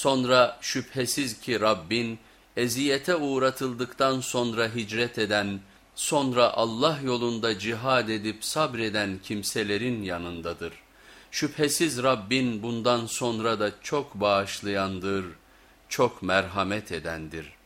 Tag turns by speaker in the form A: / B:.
A: Sonra şüphesiz ki Rabbin eziyete uğratıldıktan sonra hicret eden, sonra Allah yolunda cihad edip sabreden kimselerin yanındadır. Şüphesiz Rabbin bundan sonra da çok bağışlayandır, çok merhamet edendir.''